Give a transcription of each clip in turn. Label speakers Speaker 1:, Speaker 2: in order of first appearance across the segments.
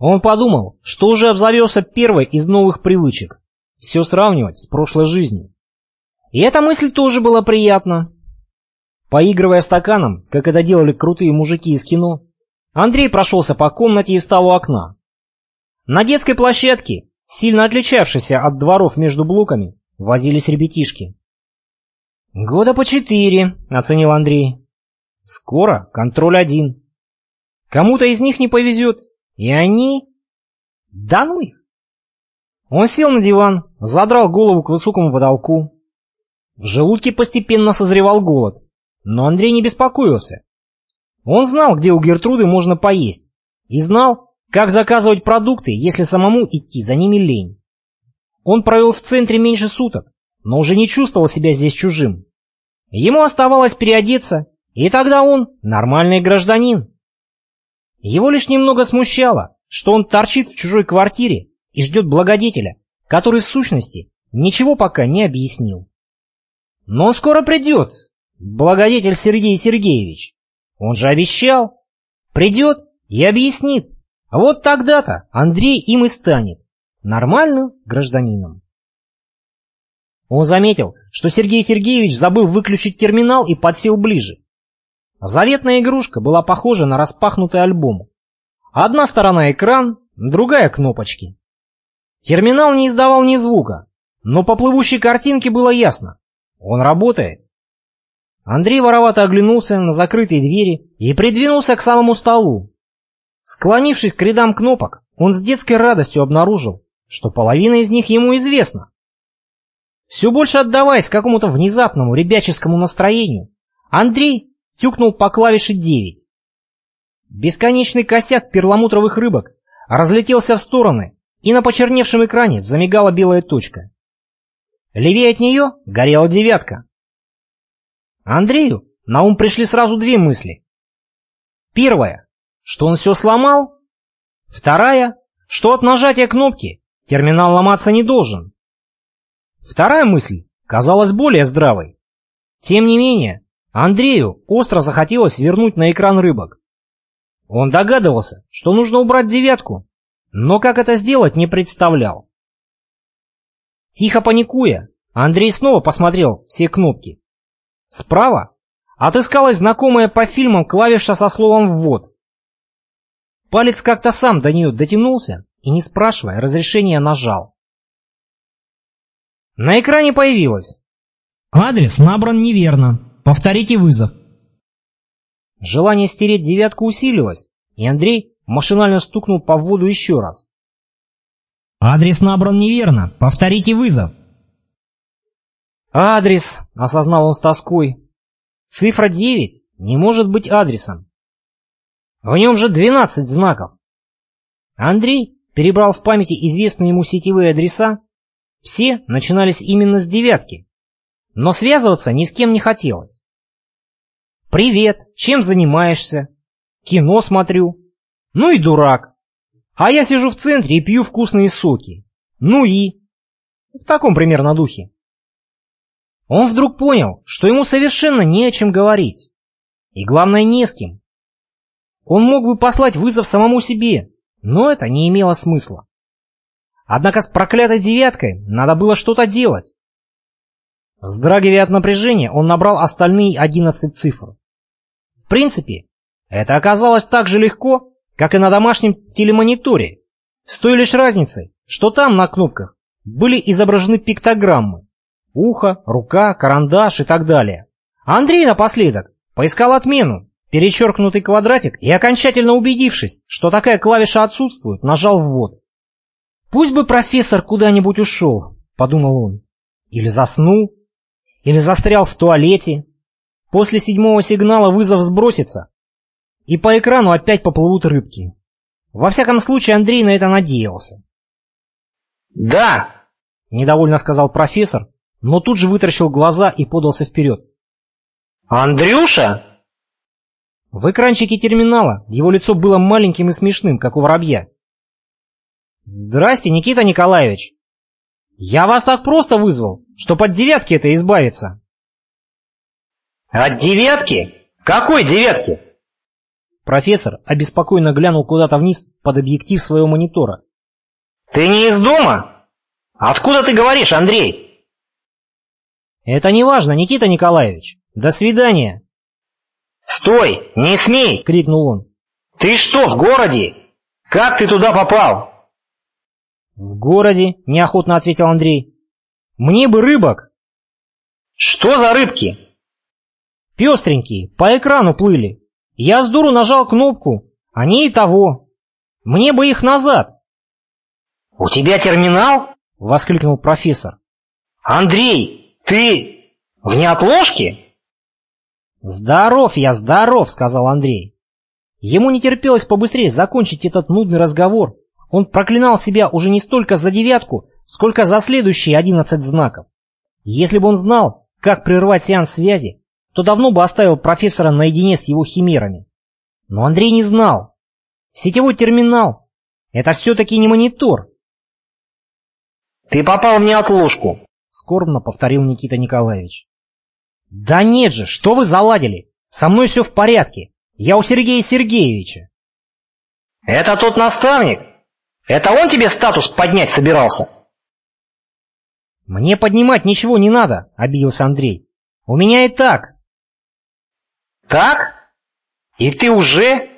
Speaker 1: Он подумал, что уже обзавелся первой из новых привычек — все сравнивать с прошлой жизнью. И эта мысль тоже была приятна. Поигрывая стаканом, как это делали крутые мужики из кино, Андрей прошелся по комнате и встал у окна. На детской площадке, сильно отличавшейся от дворов между блоками, возились ребятишки. «Года по четыре», — оценил Андрей. «Скоро контроль один. Кому-то из них не повезет, и они... Да ну их!» Он сел на диван, задрал голову к высокому потолку. В желудке постепенно созревал голод, но Андрей не беспокоился. Он знал, где у Гертруды можно поесть, и знал, как заказывать продукты, если самому идти за ними лень. Он провел в центре меньше суток, но уже не чувствовал себя здесь чужим. Ему оставалось переодеться, и тогда он нормальный гражданин. Его лишь немного смущало, что он торчит в чужой квартире и ждет благодетеля, который в сущности ничего пока не объяснил. Но он скоро придет, благодетель Сергей Сергеевич. Он же обещал. Придет и объяснит. Вот тогда-то Андрей им и станет нормальным гражданином. Он заметил, что Сергей Сергеевич забыл выключить терминал и подсел ближе. Заветная игрушка была похожа на распахнутый альбом. Одна сторона экран, другая кнопочки. Терминал не издавал ни звука, но по плывущей картинке было ясно. Он работает. Андрей воровато оглянулся на закрытые двери и придвинулся к самому столу. Склонившись к рядам кнопок, он с детской радостью обнаружил, что половина из них ему известна. Все больше отдаваясь какому-то внезапному ребяческому настроению, Андрей тюкнул по клавише 9. Бесконечный косяк перламутровых рыбок разлетелся в стороны, и на почерневшем экране замигала белая точка. Левее от нее горела девятка. Андрею на ум пришли сразу две мысли. Первая, что он все сломал. Вторая, что от нажатия кнопки терминал ломаться не должен. Вторая мысль казалась более здравой. Тем не менее, Андрею остро захотелось вернуть на экран рыбок. Он догадывался, что нужно убрать девятку, но как это сделать не представлял. Тихо паникуя, Андрей снова посмотрел все кнопки. Справа отыскалась знакомая по фильмам клавиша со словом «ввод». Палец как-то сам до нее дотянулся и, не спрашивая, разрешения нажал. На экране появилось. Адрес набран неверно. Повторите вызов. Желание стереть девятку усилилось, и Андрей машинально стукнул по вводу еще раз. «Адрес набран неверно. Повторите вызов». «Адрес», — осознал он с тоской. «Цифра 9 не может быть адресом. В нем же 12 знаков». Андрей перебрал в памяти известные ему сетевые адреса. Все начинались именно с девятки. Но связываться ни с кем не хотелось. «Привет, чем занимаешься?» «Кино смотрю». «Ну и дурак. А я сижу в центре и пью вкусные соки. Ну и... В таком примерно духе. Он вдруг понял, что ему совершенно не о чем говорить. И главное, не с кем. Он мог бы послать вызов самому себе, но это не имело смысла. Однако с проклятой девяткой надо было что-то делать. Вздрагивая от напряжения, он набрал остальные одиннадцать цифр. В принципе, это оказалось так же легко, как и на домашнем телемониторе, с той лишь разницей, что там на кнопках были изображены пиктограммы. Ухо, рука, карандаш и так далее. Андрей напоследок поискал отмену, перечеркнутый квадратик и, окончательно убедившись, что такая клавиша отсутствует, нажал ввод. «Пусть бы профессор куда-нибудь ушел», — подумал он. «Или заснул, или застрял в туалете. После седьмого сигнала вызов сбросится, и по экрану опять поплывут рыбки. Во всяком случае, Андрей на это надеялся.
Speaker 2: «Да!»
Speaker 1: — недовольно сказал профессор, но тут же вытаращил глаза и подался вперед.
Speaker 2: «Андрюша?»
Speaker 1: В экранчике терминала его лицо было маленьким и смешным, как у воробья. «Здрасте, Никита Николаевич! Я вас так просто вызвал, чтоб от девятки это избавиться!»
Speaker 2: «От девятки? Какой девятки?»
Speaker 1: Профессор обеспокоенно глянул куда-то вниз под объектив своего монитора.
Speaker 2: «Ты не из дома? Откуда ты говоришь, Андрей?»
Speaker 1: «Это не важно, Никита Николаевич. До свидания!»
Speaker 2: «Стой! Не смей!»
Speaker 1: — крикнул он.
Speaker 2: «Ты что, в городе? Как ты туда попал?»
Speaker 1: «В городе», — неохотно ответил Андрей. «Мне бы рыбок».
Speaker 2: «Что за рыбки?»
Speaker 1: «Пестренькие, по экрану плыли. Я с дуру нажал кнопку, они и того. Мне бы их назад».
Speaker 2: «У тебя терминал?»
Speaker 1: — воскликнул профессор.
Speaker 2: «Андрей, ты в неотложке?»
Speaker 1: «Здоров я, здоров», — сказал Андрей. Ему не терпелось побыстрее закончить этот нудный разговор. Он проклинал себя уже не столько за девятку, сколько за следующие одиннадцать знаков. Если бы он знал, как прервать сеанс связи, то давно бы оставил профессора наедине с его химерами. Но Андрей не знал. Сетевой терминал — это все-таки не монитор.
Speaker 2: «Ты попал в неотложку», —
Speaker 1: скорбно повторил Никита Николаевич. «Да нет же, что вы заладили? Со мной все в порядке. Я у Сергея Сергеевича.
Speaker 2: Это тот наставник? Это он тебе статус поднять собирался?
Speaker 1: Мне поднимать ничего не надо, обиделся Андрей. У меня и так.
Speaker 2: Так? И ты уже?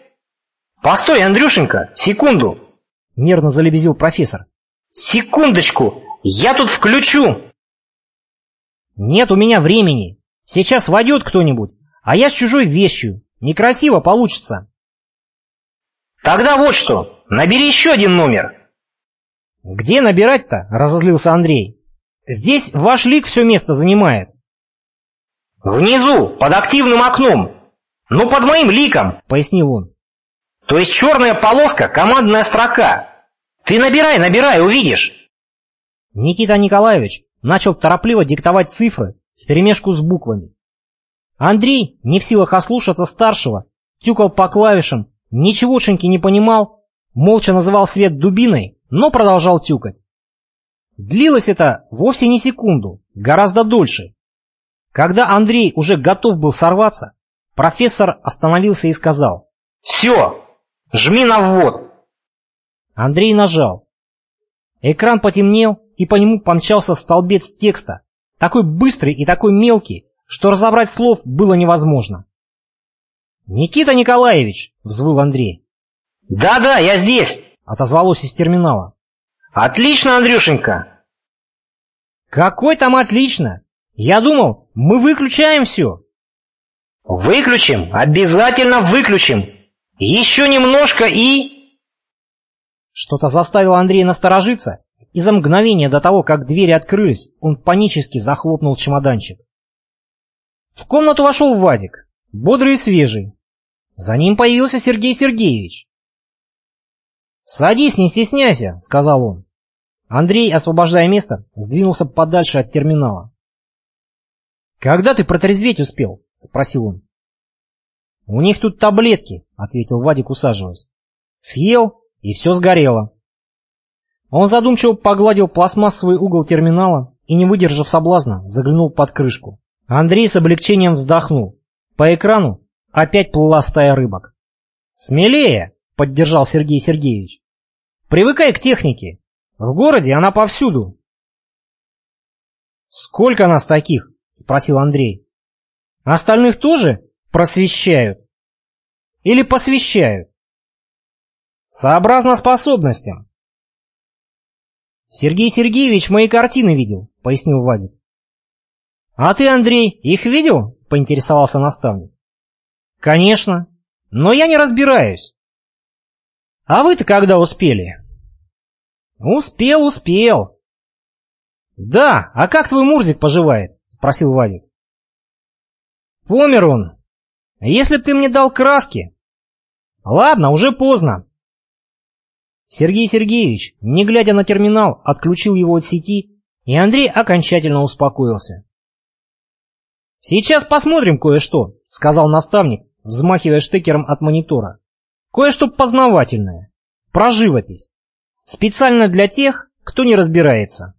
Speaker 2: Постой, Андрюшенька, секунду.
Speaker 1: Нервно залебезил профессор.
Speaker 2: Секундочку, я тут включу.
Speaker 1: Нет у меня времени. Сейчас войдет кто-нибудь, а я с чужой вещью. Некрасиво получится.
Speaker 2: Тогда вот что, набери еще один номер.
Speaker 1: Где набирать-то? Разозлился Андрей. Здесь ваш лик все место занимает.
Speaker 2: Внизу, под активным окном. Ну, под моим ликом,
Speaker 1: пояснил он.
Speaker 2: То есть черная полоска, командная строка. Ты набирай, набирай, увидишь.
Speaker 1: Никита Николаевич начал торопливо диктовать цифры вперемешку с буквами. Андрей, не в силах ослушаться старшего, тюкал по клавишам, ничегошеньки не понимал, молча называл свет дубиной, но продолжал тюкать. Длилось это вовсе не секунду, гораздо дольше. Когда Андрей уже готов был сорваться, профессор остановился и сказал.
Speaker 2: «Все, жми на ввод».
Speaker 1: Андрей нажал. Экран потемнел, и по нему помчался столбец текста, такой быстрый и такой мелкий, что разобрать слов было невозможно. «Никита Николаевич!» — взвыл Андрей.
Speaker 2: «Да-да, я здесь!»
Speaker 1: — отозвалось из терминала.
Speaker 2: «Отлично, Андрюшенька!»
Speaker 1: «Какой там отлично! Я думал, мы выключаем все!»
Speaker 2: «Выключим! Обязательно выключим! Еще немножко и...»
Speaker 1: Что-то заставило Андрея насторожиться, и за мгновение до того, как двери открылись, он панически захлопнул чемоданчик. В комнату вошел Вадик, бодрый и свежий. За ним появился Сергей Сергеевич. «Садись, не стесняйся», — сказал он. Андрей, освобождая место, сдвинулся подальше от терминала. «Когда ты протрезветь успел?» — спросил он. «У них тут таблетки», — ответил Вадик, усаживаясь. «Съел, и все сгорело». Он задумчиво погладил пластмассовый угол терминала и, не выдержав соблазна, заглянул под крышку. Андрей с облегчением вздохнул. По экрану опять плыла стая рыбок. «Смелее!» — поддержал Сергей Сергеевич. «Привыкай к технике. В городе она повсюду». «Сколько нас таких?» — спросил Андрей. «Остальных тоже просвещают? Или посвящают?» «Сообразно способностям». «Сергей Сергеевич мои картины видел», — пояснил Вадик. «А ты, Андрей, их видел?» — поинтересовался наставник. «Конечно, но я не разбираюсь». «А вы-то когда успели?» «Успел, успел». «Да, а как твой Мурзик поживает?» — спросил Вадик. «Помер он. Если ты мне дал краски...» «Ладно, уже поздно». Сергей Сергеевич, не глядя на терминал, отключил его от сети, и Андрей окончательно успокоился. «Сейчас посмотрим кое-что», — сказал наставник, взмахивая штекером от монитора. «Кое-что познавательное. Про живопись. Специально для тех, кто не разбирается».